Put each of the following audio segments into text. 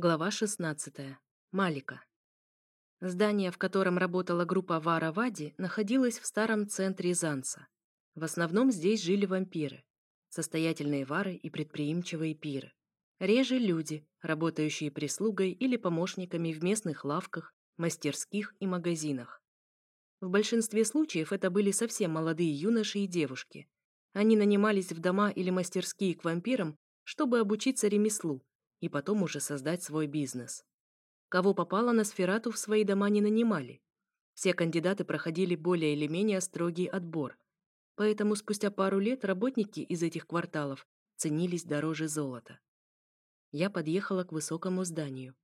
Глава 16. Малика. Здание, в котором работала группа Вара Вади, находилось в старом центре Занса. В основном здесь жили вампиры, состоятельные вары и предприимчивые пиры. Реже люди, работающие прислугой или помощниками в местных лавках, мастерских и магазинах. В большинстве случаев это были совсем молодые юноши и девушки. Они нанимались в дома или мастерские к вампирам, чтобы обучиться ремеслу, и потом уже создать свой бизнес. Кого попало на сферату в свои дома не нанимали. Все кандидаты проходили более или менее строгий отбор. Поэтому спустя пару лет работники из этих кварталов ценились дороже золота. Я подъехала к высокому зданию.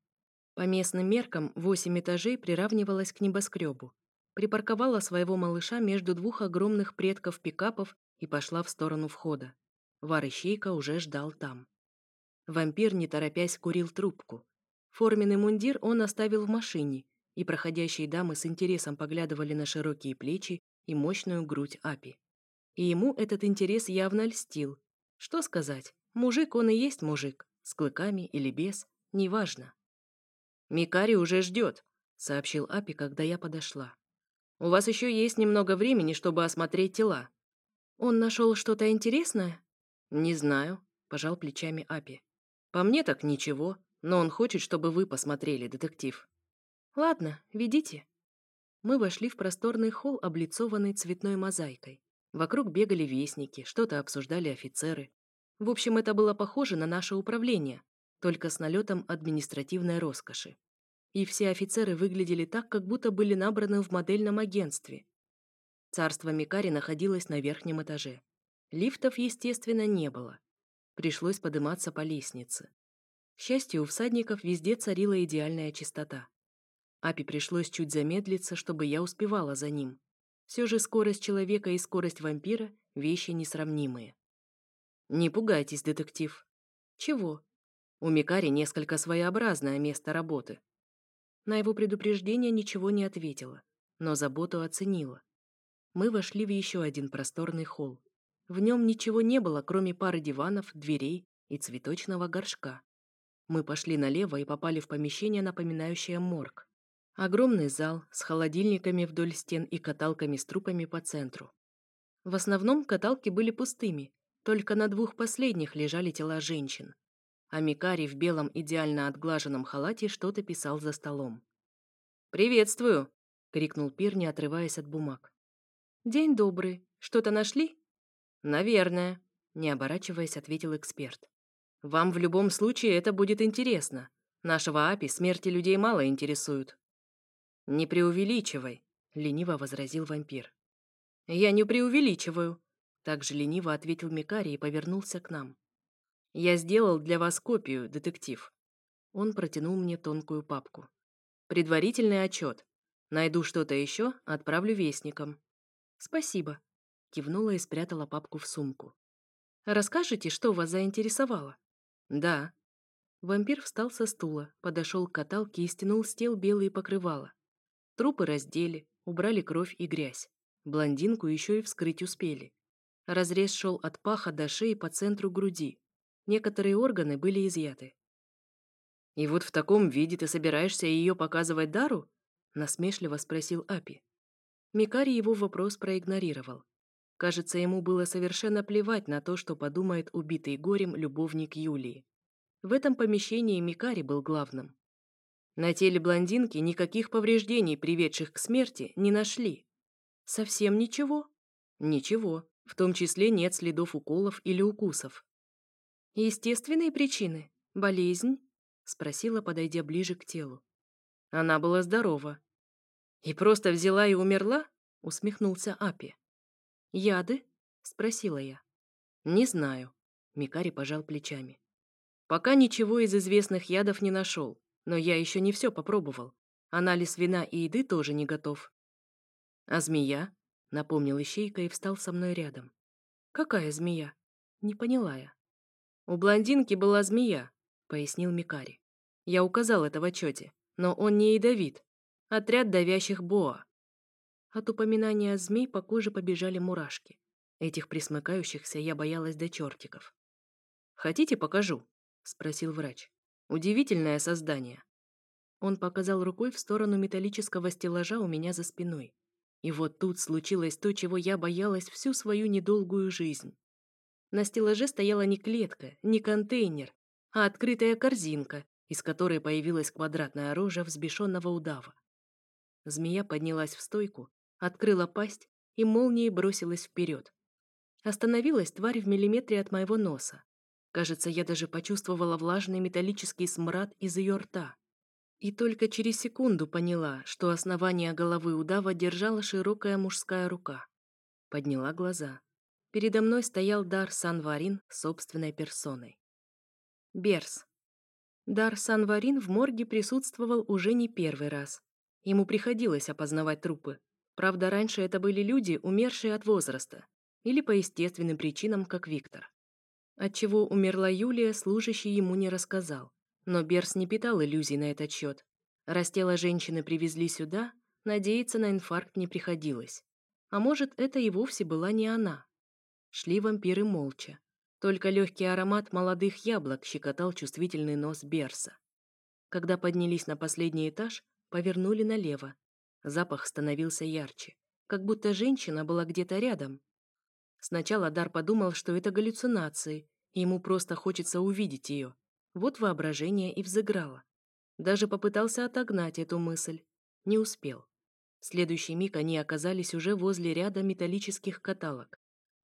По местным меркам восемь этажей приравнивалось к небоскребу. Припарковала своего малыша между двух огромных предков пикапов и пошла в сторону входа. Вар Ищейка уже ждал там. Вампир, не торопясь, курил трубку. Форменный мундир он оставил в машине, и проходящие дамы с интересом поглядывали на широкие плечи и мощную грудь Апи. И ему этот интерес явно льстил. Что сказать, мужик он и есть мужик, с клыками или без, неважно. «Микари уже ждет», — сообщил Апи, когда я подошла. «У вас еще есть немного времени, чтобы осмотреть тела». «Он нашел что-то интересное?» «Не знаю», — пожал плечами Апи. По мне так ничего, но он хочет, чтобы вы посмотрели, детектив. Ладно, ведите. Мы вошли в просторный холл, облицованный цветной мозаикой. Вокруг бегали вестники, что-то обсуждали офицеры. В общем, это было похоже на наше управление, только с налетом административной роскоши. И все офицеры выглядели так, как будто были набраны в модельном агентстве. Царство Микари находилось на верхнем этаже. Лифтов, естественно, не было. Пришлось подниматься по лестнице. К счастью, у всадников везде царила идеальная чистота. Апи пришлось чуть замедлиться, чтобы я успевала за ним. Все же скорость человека и скорость вампира — вещи несравнимые. Не пугайтесь, детектив. Чего? У Микари несколько своеобразное место работы. На его предупреждение ничего не ответила, но заботу оценила. Мы вошли в еще один просторный холл. В нем ничего не было, кроме пары диванов, дверей и цветочного горшка. Мы пошли налево и попали в помещение, напоминающее морг. Огромный зал с холодильниками вдоль стен и каталками с трупами по центру. В основном каталки были пустыми, только на двух последних лежали тела женщин. А Микари в белом идеально отглаженном халате что-то писал за столом. «Приветствую!» — крикнул Пир, не отрываясь от бумаг. «День добрый. Что-то нашли?» «Наверное», — не оборачиваясь, ответил эксперт. «Вам в любом случае это будет интересно. Нашего АПИ смерти людей мало интересуют». «Не преувеличивай», — лениво возразил вампир. «Я не преувеличиваю», — также лениво ответил Микари и повернулся к нам. «Я сделал для вас копию, детектив». Он протянул мне тонкую папку. «Предварительный отчет. Найду что-то еще, отправлю вестникам». «Спасибо», Кивнула и спрятала папку в сумку. «Расскажете, что вас заинтересовало?» «Да». Вампир встал со стула, подошел к каталке и стянул с тел белые покрывала. Трупы раздели, убрали кровь и грязь. Блондинку еще и вскрыть успели. Разрез шел от паха до шеи по центру груди. Некоторые органы были изъяты. «И вот в таком виде ты собираешься ее показывать Дару?» насмешливо спросил Апи. Микари его вопрос проигнорировал. Кажется, ему было совершенно плевать на то, что подумает убитый горем любовник Юлии. В этом помещении Микари был главным. На теле блондинки никаких повреждений, приведших к смерти, не нашли. Совсем ничего? Ничего. В том числе нет следов уколов или укусов. Естественные причины? Болезнь? Спросила, подойдя ближе к телу. Она была здорова. И просто взяла и умерла? Усмехнулся Апи. «Яды?» — спросила я. «Не знаю», — Микари пожал плечами. «Пока ничего из известных ядов не нашел, но я еще не все попробовал. Анализ вина и еды тоже не готов». «А змея?» — напомнил Ищейка и встал со мной рядом. «Какая змея?» — не поняла я. «У блондинки была змея», — пояснил Микари. «Я указал это в отчете, но он не ядовит. Отряд давящих боа. От упоминания змей по коже побежали мурашки. Этих присмыкающихся я боялась до чертиков. «Хотите, покажу?» — спросил врач. Удивительное создание. Он показал рукой в сторону металлического стеллажа у меня за спиной. И вот тут случилось то, чего я боялась всю свою недолгую жизнь. На стеллаже стояла не клетка, не контейнер, а открытая корзинка, из которой появилась квадратная рожа взбешенного удава. Змея поднялась в стойку, открыла пасть и молнией бросилась вперед. Остановилась тварь в миллиметре от моего носа. Кажется, я даже почувствовала влажный металлический смрад из ее рта. И только через секунду поняла, что основание головы удава держала широкая мужская рука. Подняла глаза. Передо мной стоял Дар Санварин собственной персоной. Берс. Дар Санварин в морге присутствовал уже не первый раз. Ему приходилось опознавать трупы. Правда, раньше это были люди, умершие от возраста. Или по естественным причинам, как Виктор. Отчего умерла Юлия, служащий ему не рассказал. Но Берс не питал иллюзий на этот счет. Раз тело женщины привезли сюда, надеяться на инфаркт не приходилось. А может, это и вовсе была не она. Шли вампиры молча. Только легкий аромат молодых яблок щекотал чувствительный нос Берса. Когда поднялись на последний этаж, повернули налево. Запах становился ярче, как будто женщина была где-то рядом. Сначала Дар подумал, что это галлюцинации, ему просто хочется увидеть ее. Вот воображение и взыграло. Даже попытался отогнать эту мысль. Не успел. В следующий миг они оказались уже возле ряда металлических каталог.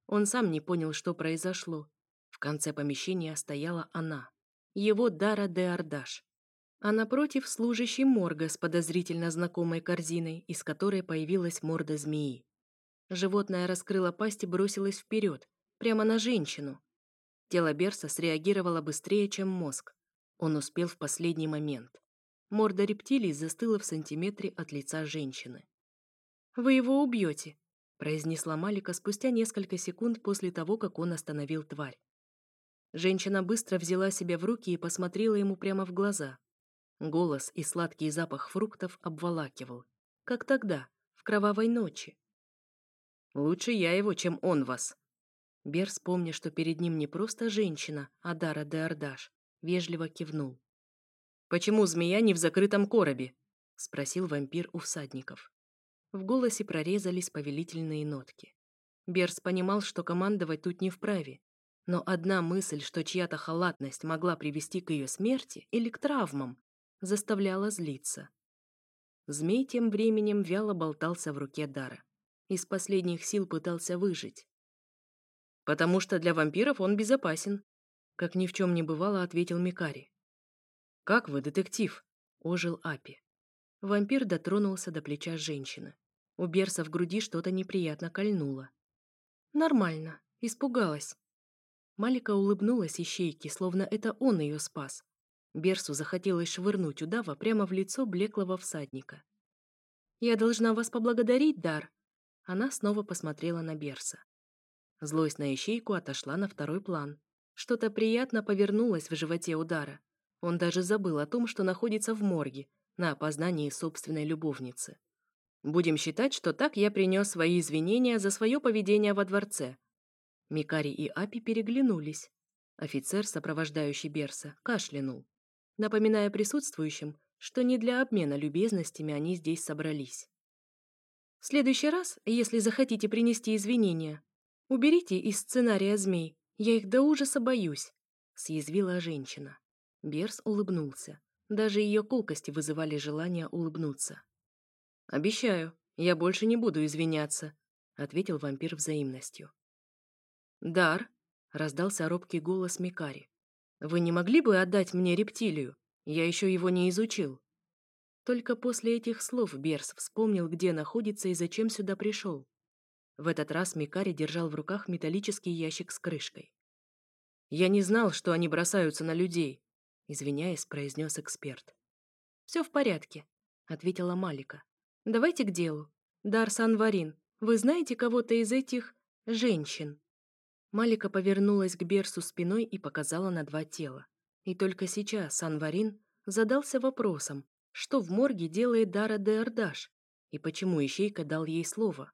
Он сам не понял, что произошло. В конце помещения стояла она. Его Дара де Ардаш. А напротив служащий морга с подозрительно знакомой корзиной, из которой появилась морда змеи. Животное раскрыло пасть и бросилось вперед, прямо на женщину. Тело Берса среагировало быстрее, чем мозг. Он успел в последний момент. Морда рептилии застыла в сантиметре от лица женщины. «Вы его убьете», — произнесла Малика спустя несколько секунд после того, как он остановил тварь. Женщина быстро взяла себя в руки и посмотрела ему прямо в глаза. Голос и сладкий запах фруктов обволакивал. Как тогда, в кровавой ночи. «Лучше я его, чем он вас», Берс, помня, что перед ним не просто женщина, а Дара де Ардаш, вежливо кивнул. «Почему змея не в закрытом коробе?» — спросил вампир у всадников. В голосе прорезались повелительные нотки. Берс понимал, что командовать тут не вправе, но одна мысль, что чья-то халатность могла привести к ее смерти или к травмам, заставляла злиться. Змей тем временем вяло болтался в руке Дара. Из последних сил пытался выжить. «Потому что для вампиров он безопасен», — как ни в чем не бывало, ответил Микари. «Как вы, детектив?» — ожил Апи. Вампир дотронулся до плеча женщины. У Берса в груди что-то неприятно кольнуло. «Нормально. Испугалась». Малика улыбнулась ищейке, словно это он ее спас. Берсу захотелось швырнуть удава прямо в лицо блеклого всадника. «Я должна вас поблагодарить, Дар!» Она снова посмотрела на Берса. Злость на ищейку отошла на второй план. Что-то приятно повернулось в животе удара. Он даже забыл о том, что находится в морге, на опознании собственной любовницы. Будем считать, что так я принес свои извинения за свое поведение во дворце. Микари и Апи переглянулись. Офицер, сопровождающий Берса, кашлянул, напоминая присутствующим, что не для обмена любезностями они здесь собрались. В следующий раз, если захотите принести извинения, «Уберите из сценария змей, я их до ужаса боюсь», — съязвила женщина. Берс улыбнулся. Даже ее колкости вызывали желание улыбнуться. «Обещаю, я больше не буду извиняться», — ответил вампир взаимностью. «Дар», — раздался робкий голос Микари. «Вы не могли бы отдать мне рептилию? Я еще его не изучил». Только после этих слов Берс вспомнил, где находится и зачем сюда пришел. В этот раз Микари держал в руках металлический ящик с крышкой. «Я не знал, что они бросаются на людей», — извиняясь, произнес эксперт. «Все в порядке», — ответила Малика. «Давайте к делу. Дар Санварин, вы знаете кого-то из этих... женщин?» Малика повернулась к Берсу спиной и показала на два тела. И только сейчас Санварин задался вопросом, что в морге делает Дара де Ардаш и почему Ищейка дал ей слово.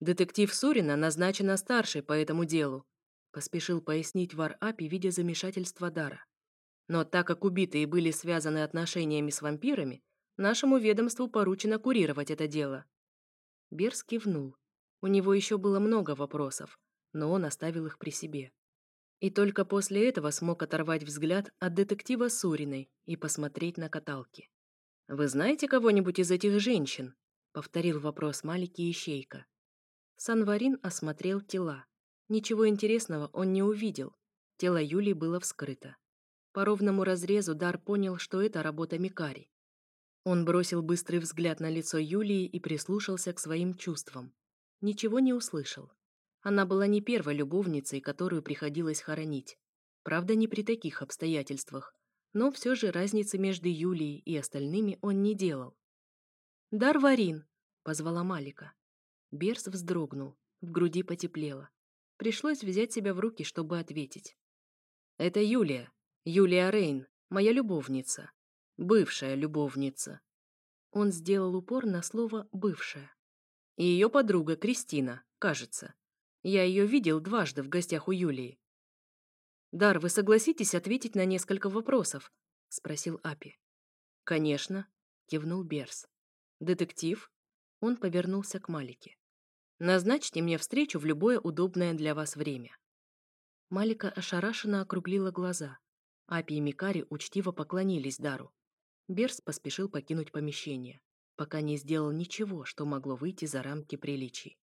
Детектив Сурина назначена старшей по этому делу, поспешил пояснить Вар Апи, видя замешательство Дара. Но так как убитые были связаны отношениями с вампирами, нашему ведомству поручено курировать это дело». Берс кивнул. У него еще было много вопросов, но он оставил их при себе. И только после этого смог оторвать взгляд от детектива Суриной и посмотреть на каталки. «Вы знаете кого-нибудь из этих женщин?» — повторил вопрос Малики Ищейка. Санварин осмотрел тела. Ничего интересного он не увидел. Тело Юлии было вскрыто. По ровному разрезу Дар понял, что это работа Микари. Он бросил быстрый взгляд на лицо Юлии и прислушался к своим чувствам. Ничего не услышал. Она была не первой любовницей, которую приходилось хоронить. Правда, не при таких обстоятельствах. Но все же разницы между Юлией и остальными он не делал. «Дарварин!» — позвала Малика. Берс вздрогнул, в груди потеплело. Пришлось взять себя в руки, чтобы ответить. «Это Юлия. Юлия Рейн, моя любовница. Бывшая любовница». Он сделал упор на слово «бывшая». И ее подруга Кристина, кажется. Я ее видел дважды в гостях у Юлии. «Дар, вы согласитесь ответить на несколько вопросов?» — спросил Апи. «Конечно», — кивнул Берс. «Детектив?» Он повернулся к Малике. Назначьте мне встречу в любое удобное для вас время». Малика ошарашенно округлила глаза. Апи и Микари учтиво поклонились Дару. Берс поспешил покинуть помещение, пока не сделал ничего, что могло выйти за рамки приличий.